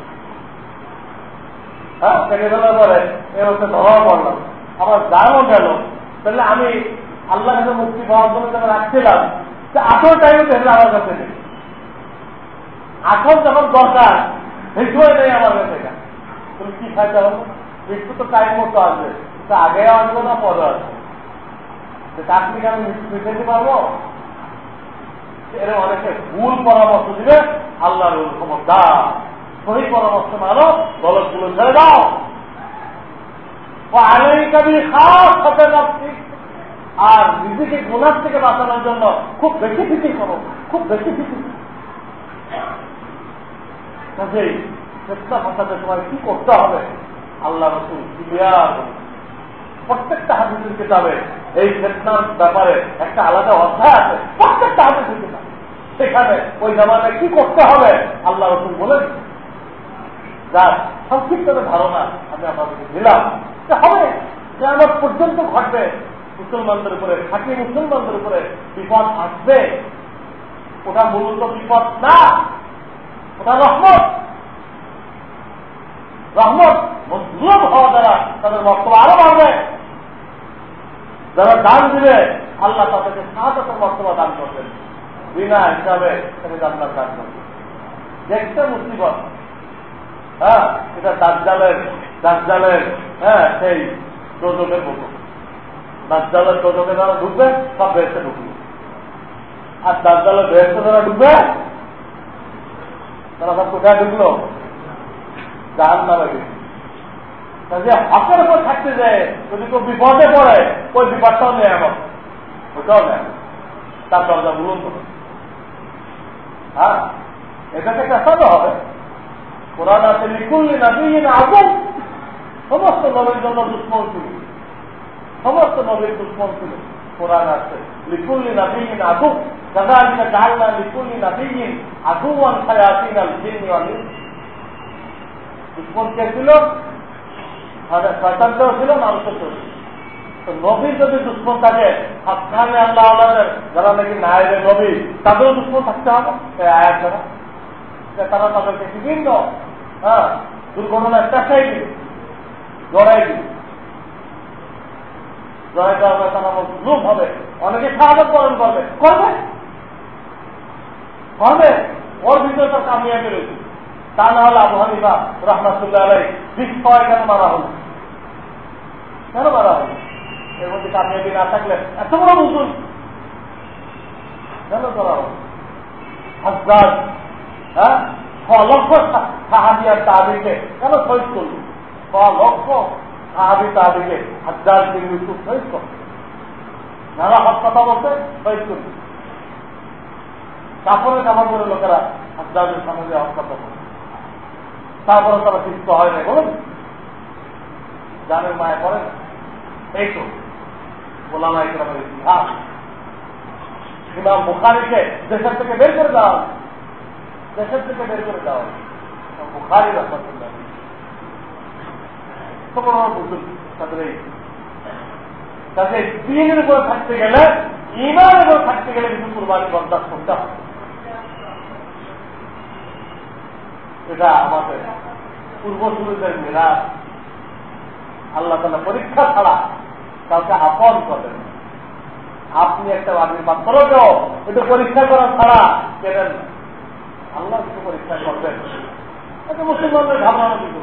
হ্যাঁ কেটে ফেলার পরে এর হচ্ছে পড়লাম। আবার যাও গেল। তাহলে আমি আল্লাহ কাছে মুক্তি পাওয়ার জন্য যখন রাখছিলাম যে আসল টাইমে তাহলে আমার কাছে নেই। আসল যখন দরকার সেই সময় নেই আমার কাছে। কি খাইতে হবে? মৃত্যু তো টাইম মতো আসবে। তা আগে আসবে না পরে আসবে? তার থেকে আমি মিটাতে পারব? এরকম অনেকে ভুল পরামর্শ দিবে, আল্লাহর ক্ষমতা সহি পরামর্শ মানো গলতগুলো ছেড়ে দাও। আর নিজেকে গোনার থেকে বাঁচানোর জন্য খুব বেশি ফিটি করো, খুব বেশি ফিটি কাজেই চেষ্টা ফাঁসাতে তোমার কি করতে হবে? আল্লাহ রসুল ক্লিয়ার প্রত্যেকটা হাদিসের কিতাবে এই ফেতনার ব্যাপারে একটা আলাদা অধ্যায় আছে। প্রত্যেকটা হাদিসের কিতাব। সেখানে ওই জামানায় কি করতে হবে? আল্লাহ রসুল বলেন যার সংক্ষিপ্ত ধারণা আমি আপনাদেরকে দিলাম, যে হবে যে আমার পর্যন্ত ঘটবে। মুসলমানদের উপরে, খাঁটি মুসলমানদের উপরে বিপদ আসবে। ওটা মূলত বিপদ না, ওটা রহমত। রহমত, মজলুম হওয়া দ্বারা তাদের বক্তব্য আরও বাড়বে। যারা দান দিবে, আল্লাহ তাদেরকে সাত বক্তব্য দান করবেন। বিনা হিসাবে তাদের জান্নার দান করবেন দেখতে মুসিবত। হ্যাঁ এটা দাজ্জালের দাজ্জালের হ্যাঁ সেই প্রযোগের মতো। দাজ্জালের প্রযোগে যারা ঢুকবে, সব বেসে ঢুকবে। আর দাজ্জালের বেসে যারা ঢুকবে, তারা সব কোথায় ঢুকলো? জাহান ঢুকবে যে উপর থাকতে যায়, যদি কেউ বিপদে পড়ে, ওই বিপদটাও নেই এমন ওটাও নেই। তার দরজা হ্যাঁ? হবে। কোরআন আছে, লিকুল্লি নাবিহীন আগুন সমস্ত নবীর জন্য দুশ্মন ছিল। সমস্ত নবীর দুশ্মন ছিল। কোরআন আছে, লিকুল্লি নাবিহীন আগুন কাদালিকা জাহাল্লা লিকুল্লি নাবিহীন আগুয়ান খায়াতিন আল জিন্নি আল আল্লাহের যারা নাকি নায়ের নবী, তাদেরও থাকতে হবে আয়াত তারা তাদেরকে বিভিন্ন হ্যাঁ দুর্ঘটনায় দিবে জড়াই দিবে। অনেকে সাহায্য করবে। করবে? ওর ভিতরে তার কামিয়াবি রয়েছে। তা না হলে আবু হানিফা রহমাতুল্লাহ আলাই বিশ ছয় কেন মারা হল? কেন মারা হল? এর মধ্যে কামিয়াবি না থাকলে এত বড় বুঝুন কেন করা হল? হাজার হ্যাঁ? ছ লক্ষ সাহাবিয়ার তাহাবিকে কেন শহীদ করল? ছ লক্ষ সাহাবি তাহাবিকে হাজার দিন ইউসুফ শহীদ করল। নানা হক কথা বলতে শহীদ করল। কাপড়ে কাপড় করে লোকেরা হাজারের সামনে দিয়ে হস্তান্তর করে তারপরে তারা সুস্থ হয় না বলুন। জানের মায়া করেন এই তো গোলামা ইকরামের ইতিহাস। ইমাম বুখারিকে দেশের থেকে বের করে দেওয়া দেশের থেকে বের করে দেওয়া বুখারি রহমতুল্লাহ তাদের এই তাদের দিনের উপরে থাকতে গেলে, ইমানের উপরে থাকতে গেলে কিছু কুরবানি বরদাস্ত করতে হবে। এটা আমাদের পূর্বপুরুষের মেরাজ। আল্লাহ তালা পরীক্ষা ছাড়া কাউকে আপন করেন আপনি একটা বাড়ির পাত্রকেও এটা পরীক্ষা করা ছাড়া কেনেন আল্লাহ কিছু পরীক্ষা করবেন। এটা মুসলমানদের ঘাবড়ানো কিছু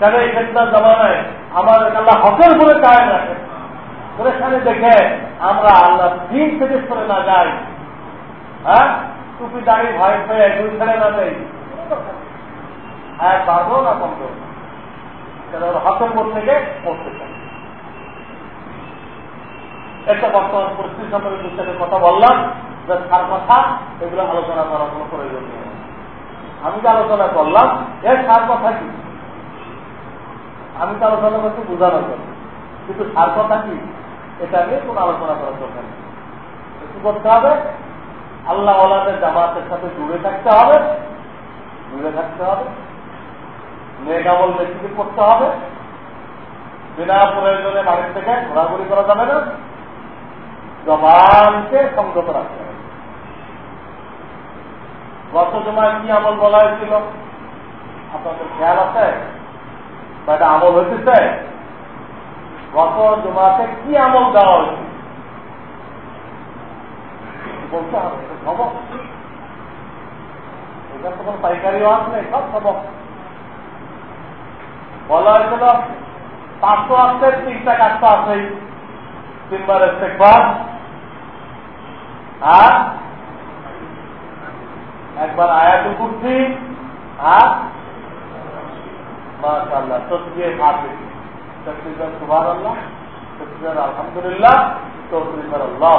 কেন এই ক্ষেত্রে জমানায় আমাদের আল্লাহ হকের উপরে কায়েম রাখে, পরেশানি দেখে আমরা আল্লাহ দিন থেকে সরে না যাই। হ্যাঁ? টুপি দাঁড়িয়ে ভয় পেয়ে দুই ছেড়ে না দেয়। হ্যাঁ পারব না কমবো হকের মধ্যে থেকে পড়তে চাই একটা বর্তমান পরিস্থিতি সম্পর্কে দুঃখের কথা বললাম যে তার কথা, এগুলো আলোচনা করার কোনো প্রয়োজন নেই। আমি তো আলোচনা করলাম, এর সার কথা কি? আমি তো আলোচনা করছি বোঝানোর জন্য। কিন্তু সার কথা কি? এটা নিয়ে কোনো আলোচনা করার দরকার নেই। করতে হবে আল্লাহ জামাতের সাথে জুড়ে থাকতে হবে, জুড়ে থাকতে হবে। মেঘামল ব্যক্তিকে করতে হবে। বিনা প্রয়োজনে বাড়ির থেকে ঘোরাঘুরি করা যাবে না। জবানকে সংযত রাখতে হবে। গত জমায় কি আমল বলা হয়েছিল? আপনাদের খেয়াল আছে? বা এটা আমল হইতেছে? গত জমাতে কি আমল দেওয়া হয়েছে বলতে হবে। সবক এটা তো কোনো পাইকারি নেই, সব সবক বলা হয়েছিল পাঁচশো আসতে তিনটা কাজটা আছেই তিনবার ইস্তেকবার আর একবার আয়াতুল কুর্সি, আর মাশাআল্লাহ, তসবিহে আলহামদুলিল্লাহ আল্লাহ।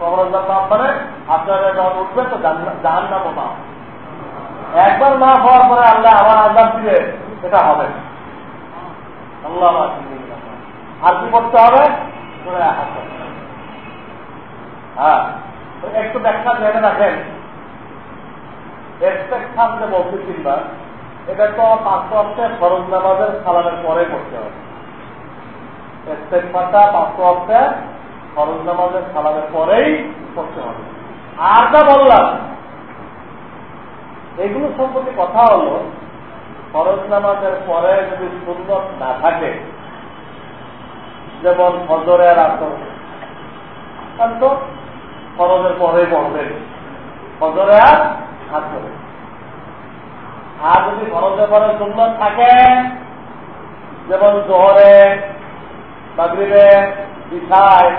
মানে একবার না হওয়ার পরে আল্লাহ আবার আজাদ দিবে এটা হবে। আল্লাহ আর কি করতে হবে? হ্যাঁ। একটু ব্যাখ্যা জেনে রাখেন। এক্সপেকশন যে তো পাঁচ অর্থে ফরজ নামাজের পরে করতে হবে। এক্সপেকশনটা পাঁচ অর্থে ফরজ নামাজের সালামের পরেই করতে হবে। আর যা বললাম, এগুলো সম্পর্কে কথা হলো, ফরজ নামাজের পরে যদি সুন্দর না থাকে, যেমন ফজরের আসর তো ফরজের পরে পড়বে। ফজরে আর আসরে। আর যদি ফরজের পরে সুন্দর থাকে, যেমন জোহরে, মাগরিবে বিছায়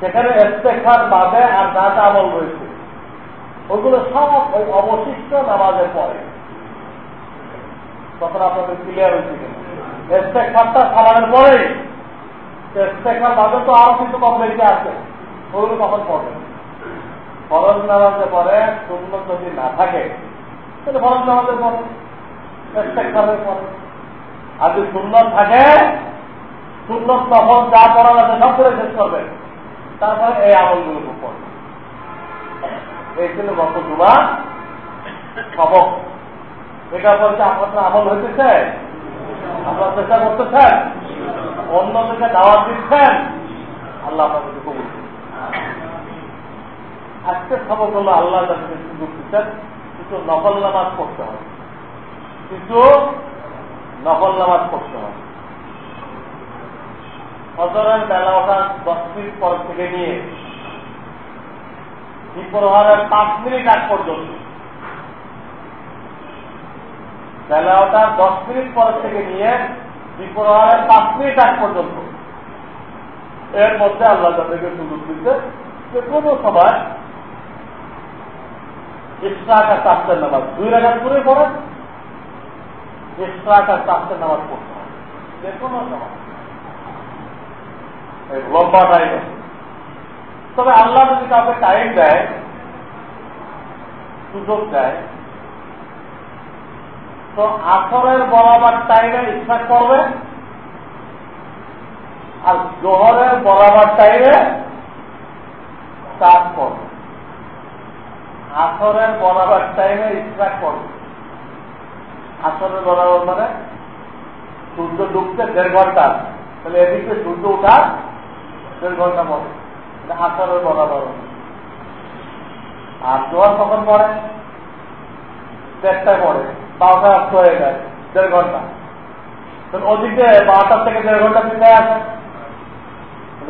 সেখানে এস্তেখার বাদে আর দাঁত আমল রয়েছে, ওগুলো সব ওই অবশিষ্ট নামাজের পরে। তখন আপনাদের ক্লিয়ার হয়েছে এস্তেখারটা সালামের পরেই। ইস্তেখার বাদে তো আরও কিছু কম বেশি আছে, ওগুলো তখন পড়বে ফরজ নামাজের পরে শূন্য যদি না থাকে, তাহলে ফরজ নামাজের পরে ইস্তেখারের পরে আর যদি শূন্য থাকে শূন্য তখন যা পড়া আছে সব করে শেষ করবে তারপরে এই আমলগুলো পড়বে এই গত জুমা সবক। এটা বলছে, আপনার আমল হইতেছে? আপনার চেষ্টা করতেছেন? অন্যদেরকে দাওয়াত দিচ্ছেন? আল্লাহ আপনাকে কবুল আজকের খবর হলো আল্লাহ দিচ্ছেন, কিছু নকল নামাজ পড়তে হবে। কিছু নকল নামাজ পড়তে হবে। ফজরের বেলা ওঠা দশ মিনিট পর থেকে নিয়ে বিপ্রহারের পাঁচ মিনিট আগ পর্যন্ত। বেলা ওটার দশ মিনিট পর থেকে নিয়ে বিপ্রহারের পাঁচ মিনিট আগ পর্যন্ত। এর মধ্যে আল্লাহ তাদেরকে সুযোগ দিতে যে কোনো সময় ইসরাক আর চাষের নামাজ দুই রাখাত করে পড়েন ইসরাক আর চাষের নামাজ পড়তে হবে যে কোনো সময়। লম্বা টাইম তবে আল্লাহ যদি কাউকে টাইম দেয়, সুযোগ দেয়, তো আসরের বরাবর টাইমে ইচ্ছা করবে, আর জোহরের বরাবর টাইমে চাষ করবে। আসরের বরাবর টাইমে ইচ্ছা করবে। আসরের বরাবর মানে সূর্য ডুবতে দেড় ঘণ্টা। তাহলে এদিকে সূর্য উঠার আর জোয়ার কখন পড়ে? দেড়টায় পড়ে। বারোটা অস্ত হয়ে যায়, দেড় ঘণ্টা। ওদিকে বারোটার থেকে দেড় ঘণ্টা চিন্তায় আসে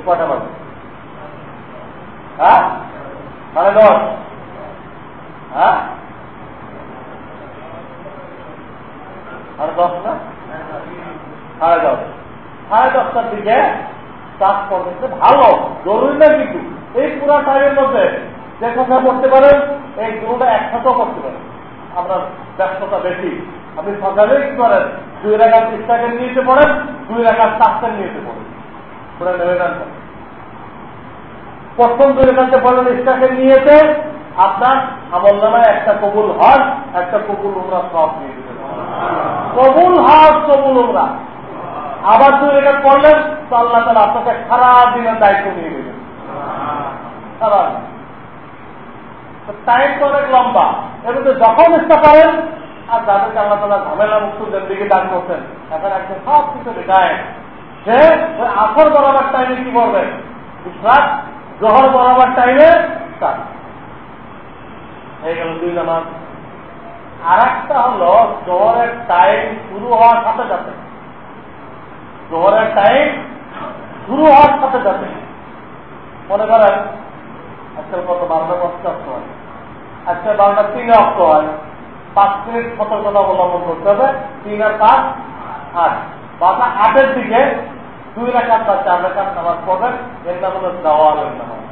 কটা বাজে? হ্যাঁ? সাড়ে দশ। হ্যাঁ? সাড়ে দশ না? সাড়ে দশ। সাড়ে দশটার দিকে চাষ করতে ভালো, জরুরি না কিন্তু এই পুরো টাইমের মধ্যে যে কথা করতে পারেন, এই দুটা একসাথেও করতে পারেন। আপনার ব্যস্ততা বেশি। আপনি সকালে কি করেন দুই রাখার ইস্টাকে নিয়েতে পড়েন দুই রাখার চাষটা নিয়েতে পড়েন পুরো নেমে নেন প্রথম দুই রেখাতে পড়েন ইস্টাকে নিয়েতে আপনার আমল নামায় একটা কবুল হজ একটা কবুল উমরা সব নিয়ে দিতে কবুল হজ কবুল উমরা। আবার দুই এটা পড়লেন তো আল্লাহ তালা আপনাকে সারা দিনের দায়িত্ব নিয়ে দেবেন টাইম তো অনেক লম্বা। যখন ইচ্ছা করেন, আর যাদেরকে আল্লাহ তালা ঝামেলা মুক্ত দান করছেন এখন সব কিছু যে ওই আসর বরাবর টাইমে কি করবে? ইসরাত জহর বরাবর টাইমে হয়ে গেল দুই নামাজ আর একটা হলো জহরের টাইম শুরু হওয়ার সাথে সাথে জোহরের টাইম শুরু হওয়ার সাথে সাথে মনে করেন আজকাল কত বারোটা পঞ্চাশ হয়। আজকাল বারোটা তিনে অক্ট হয়। পাঁচ মিনিট সতর্কতা অবলম্বন করতে হবে। তিন আর পাঁচ, আট। বারোটা আটের দিকে দুই রেখাত বা চার রেখাত নামাজ পড়বেন। এর নাম হলো দাওয়ালের নামাজ।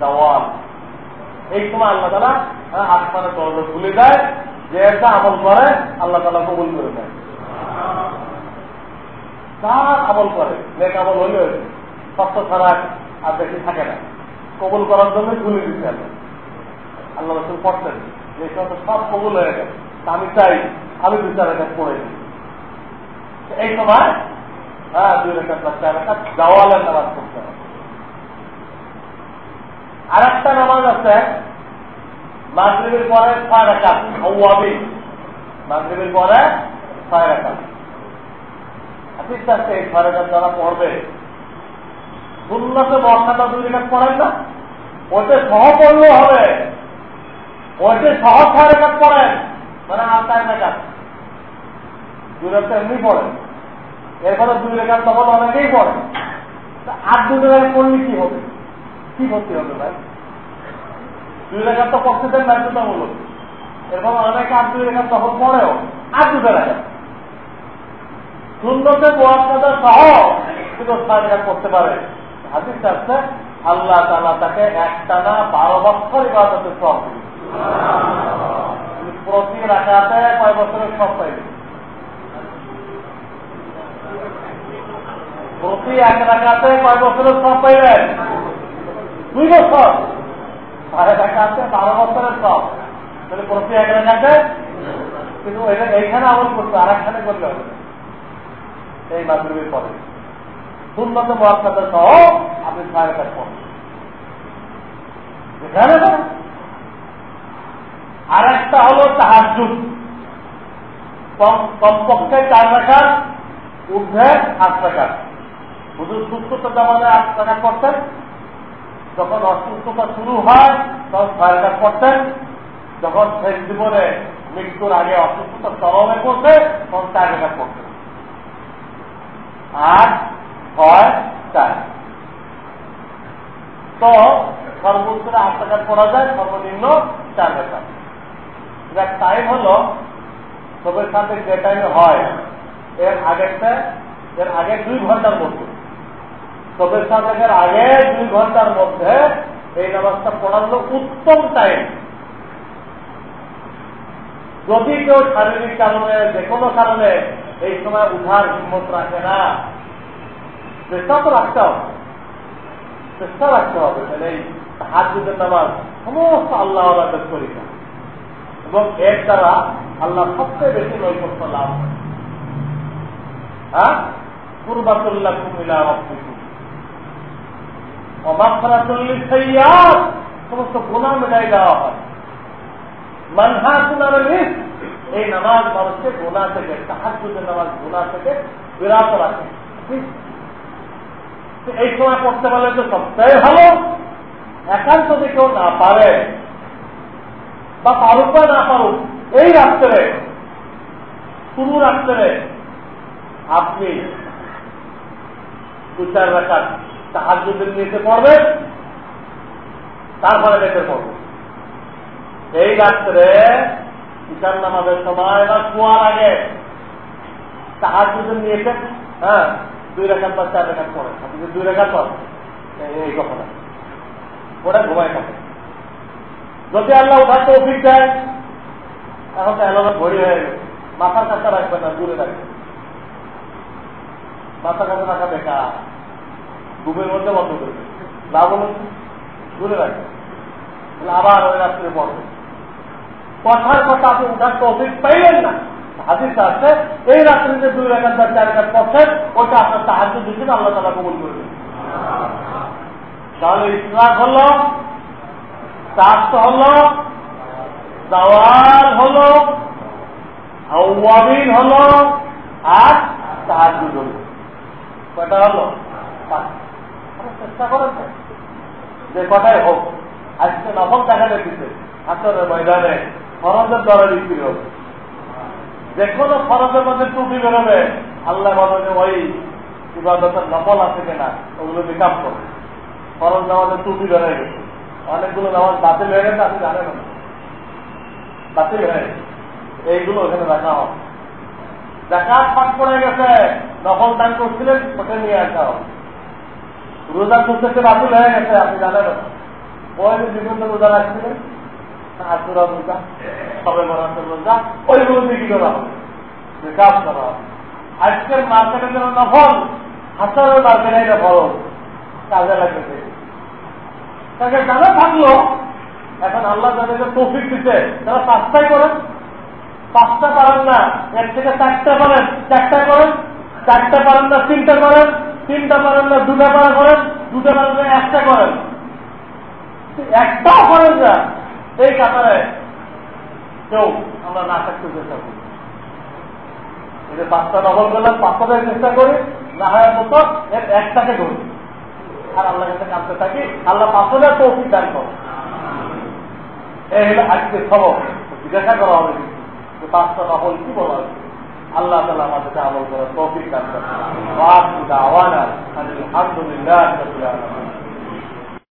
দাওয়াল। এই সময় আল্লাহ তালা আসমানের দরজা খুলে দেয়। যে একটা আমল করে, আল্লাহ তালা কবুল করে দেয় যা আমল করে, নেক আমল হলে সত্য ছাড়া আর বেশি থাকে না। কবুল করার জন্য খুলে দিচ্ছে আল্লাহ রসুল পড়তেন, যে সমস্ত সব কবুল হয়ে গেছে আমি চাই, আমি দু চার রেখা পড়ে এই সময় হ্যাঁ দুই রেখা চার রেখা দেওয়ালের নামাজ পড়তে হবে। আর একটা নামাজ আছে, মাগরীবের পরে ছয় রেখা হওয়াবি মাগরীবের পরে ছয় রেখা আছে এই ছয় যারা পড়বে। সুন্নতে বর্ষাটা দুই রেখা পড়েন না? ওতে সহ পড়লেও হবে। ওইতে সহ ছয় রেখা পড়েন। মানে আর চার দুই রেখা এমনি পড়েন এরপরে দুই রেখা তখন অনেকেই পড়ে। আর দুই রেখা পড়লে কি হবে? কি ভর্তি হবে ভাই? দুই রেখা তো পড়তে দেন বাধ্যতামূলক এরপর অনেকে আর দুই রেখা তখন পড়েও। আর দুটো রেখা সুন্দরতে বোয়ার সহ রেখা করতে পারে। হাতিস আসছে আল্লাহ তালা তাকে একটানা বারো বছর ইবাদতের সব প্রতি রাখাতে কয় বছরের সব পাইবে প্রতি এক রাখাতে কয় বছরের সব পাইবেন দুই বছর। সাড়ে রাখাতে বারো বছরের সব তাহলে প্রতি এক রাখাতে কিন্তু এটা এইখানে আমল করতে আর একখানে করলে হবে। এই মাধ্যমের পরে। সুন্নত মহাত্মাদের সহ আপনি কাজ করবেন যেখানে আর একটা হলো তাহাজুদ কমপক্ষে চার রাখার ঊর্ধ্বে আট রাখার হুজুর সুস্থতা জামানে আট টাকা করতেন যখন অসুস্থতা শুরু হয়, তখন ছয় রাখাত করতেন যখন শেষ জীবনে মৃত্যুর আগে অসুস্থতা চরমে করছে তখন চার রাখাত করতেন আট, ছয়, চার। তো সর্বোচ্চ আট টাকা পড়া যায়, সর্বনিম্ন চার টাকা যার টাইম হলো সবের সাথে যে টাইমে হয়, এর আগেরটা, এর আগে দুই ঘণ্টার মধ্যে। সবের সাথে আগে দুই ঘণ্টার মধ্যে এই নামাজটা পড়ানো উত্তম টাইম যদি কেউ শারীরিক কারণে, যে কোনো কারণে এই সময় উঠার হিম্মত রাখে না। চেষ্টা তো রাখতে হবে। চেষ্টা রাখতে হবে, তাহলে এই হাত দুধের নামাজ সমস্ত আল্লাহ আল্লাহ করি না। এবং এর দ্বারা আল্লাহ সবচেয়ে বেশি নৈকট্য লাভ হয়? পূর্বাতুল্লাহ কুমিলা অমাফরাতুল্লিল সাইয়াত সমস্ত গুনাহ মেটাই দেওয়া হয়। মানহা গুনার এই নামাজ মানুষকে গোনা থেকে তাহাজুদের নামাজ গোনা থেকে বিরাট রাখে। এই সময় পড়তে পারলে তো সবটাই ভালো। একান্ত যদি কেউ না পারে বা পারুক বা না পারুক, এই রাত্রে, শুরু রাত্রে আপনি দু চার রাখার তাহাজুদের নিতে পড়বেন, তারপরে বেঁচে পড়বেন। এই রাত্রে ঈশান নামাজের সময় বা শোয়ার আগে তাহার যদি হ্যাঁ দুই রেখার বা চার পরে। আপনি দুই রেখার পর, এই কথাটা ওটা ঘুমায় থাকে। যদি আল্লাহ ওঠার তৌফিক দেয়, এখন তো এলাকা ভরি হয়ে গেছে। মাথার কাছে রাখবে না, দূরে রাখবেন মাথার কাছে রাখা বেকার। ঘুমের মধ্যে বন্ধ করবে লাভ হলো দূরে রাখবেন আবার ওই রাত্রে পড়বে কথার কথা আপনি উঠার তৌফিক পাইলেন না। হাদিস আছে, এই রাত্রিতে দুই রেখার বা চার রেখার পড়ছেন, ওটা আপনার সাহায্য দিচ্ছেন আল্লাহ তালা কবুল করবে। তাহলে ইসলাম হল চাষ হল, দাওয়াল হল আউয়াবিন হল, আর সাহায্য হল। কয়টা হলো? চেষ্টা করেন যে কটাই হোক, আজকে নফল দেখা দিচ্ছে আসরের ময়দানে ফরজের দ্বারা বিক্রি হবে। যে কোনো ফরজের মধ্যে টুপি বেরোবে, আল্লাহ বলে ওই ইবাদতের নকল আছে কিনা, ওগুলো বিকাশ করবে ফরজ নামাজের টুপি বেড়ে গেছে। অনেকগুলো নামাজ বাতিল হয়ে গেছে, আপনি জানেন না। বাতিল হয়ে গেছে। এইগুলো ওখানে রাখা হবে। জাকাত ফাঁক পড়ে গেছে, নকল দান করছিলেন, ওটা নিয়ে আসা হবে। রোজা করতে বাতিল হয়ে গেছে, আপনি জানেন ওই বিভিন্ন রোজা রাখছিলেন। আশুরা রোজা সবে বরাতের রোজা ওইগুলো আজকের মার্কেটের জন্য নফল হাজারের মার্কেটে এটা ফরজ কাজে লাগবে তাকে জানা থাকল? এখন আল্লাহ তাদেরকে তৌফিক দিতে। তারা পাঁচটাই করেন। পাঁচটা পারেন না এর থেকে চারটা পারেন। চারটা করেন। চারটা পারেন না, তিনটা করেন। তিনটা পারেন না, দুটা পারা করেন। দুটা পারেন না, একটা করেন। একটাও করেন না। এই কাতারে। কেউ আমরা না থাকতে চেষ্টা করি। এটা পাঁচটা দখল করলাম পাঁচটা চেষ্টা করি, না হয় মতো এর একটাকে ধরি। আর আল্লাহ কাছে কাঁদতে থাকি, আল্লাহ পাঁচটা তৌফিক দান করো এই হলো আজকে খবর। জিজ্ঞাসা করা হবে যে পাঁচটা দখল কি বলা হচ্ছে আল্লাহ তালা আমাদেরকে আমল করার তৌফিক দান করে আওয়ানা আলহামদুলিল্লাহ